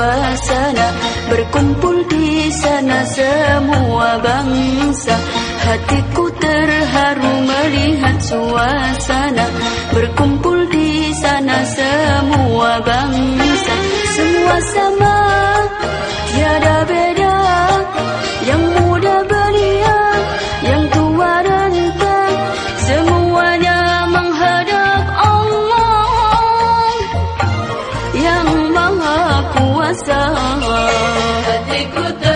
suasana Berkumpul di sana semua bangsa. Hatiku terharu melihat suasana Berkumpul di sana semua bangsa. Semua sama, tiada beda. Yang muda belia, yang tua rentan, Semuanya menghadap Allah. Yang Masa Hati ku tak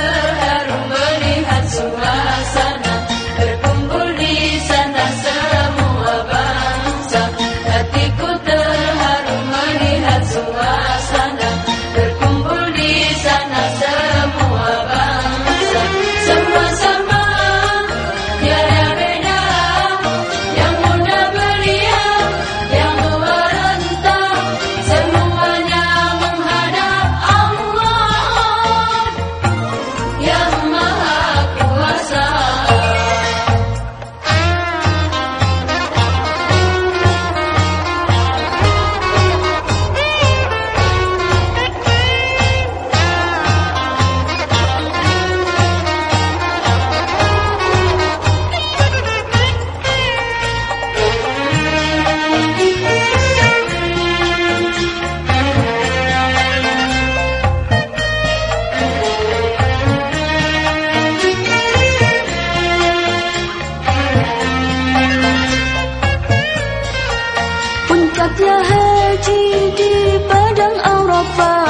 Puncaknya haji di padang Arafah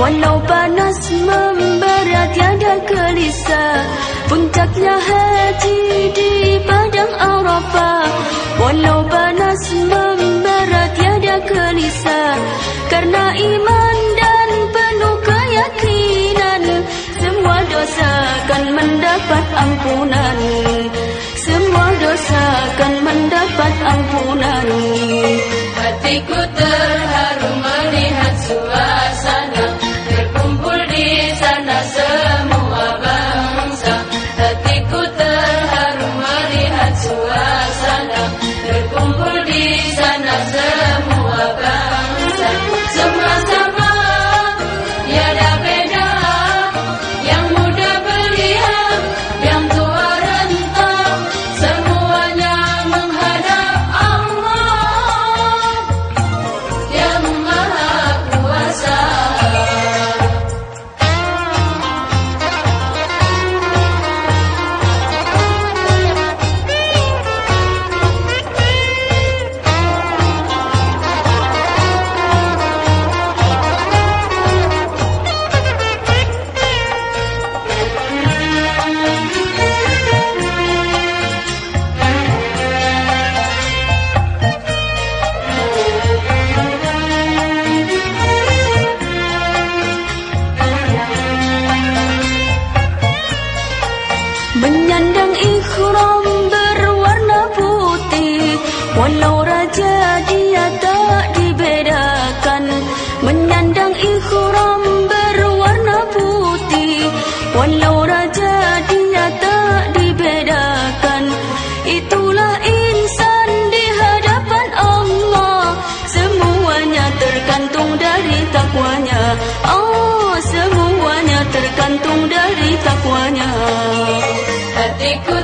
Walau panas membara tiada gelisah. Puncaknya haji di padang Arafah Walau panas membara tiada gelisah. Karena iman dan penuh keyakinan Semua dosa akan mendapat ampunan. Semua dosa akan mendapat ampunan Hatiku terharu takwanya. Oh, semuanya tergantung dari takwanya. Hatiku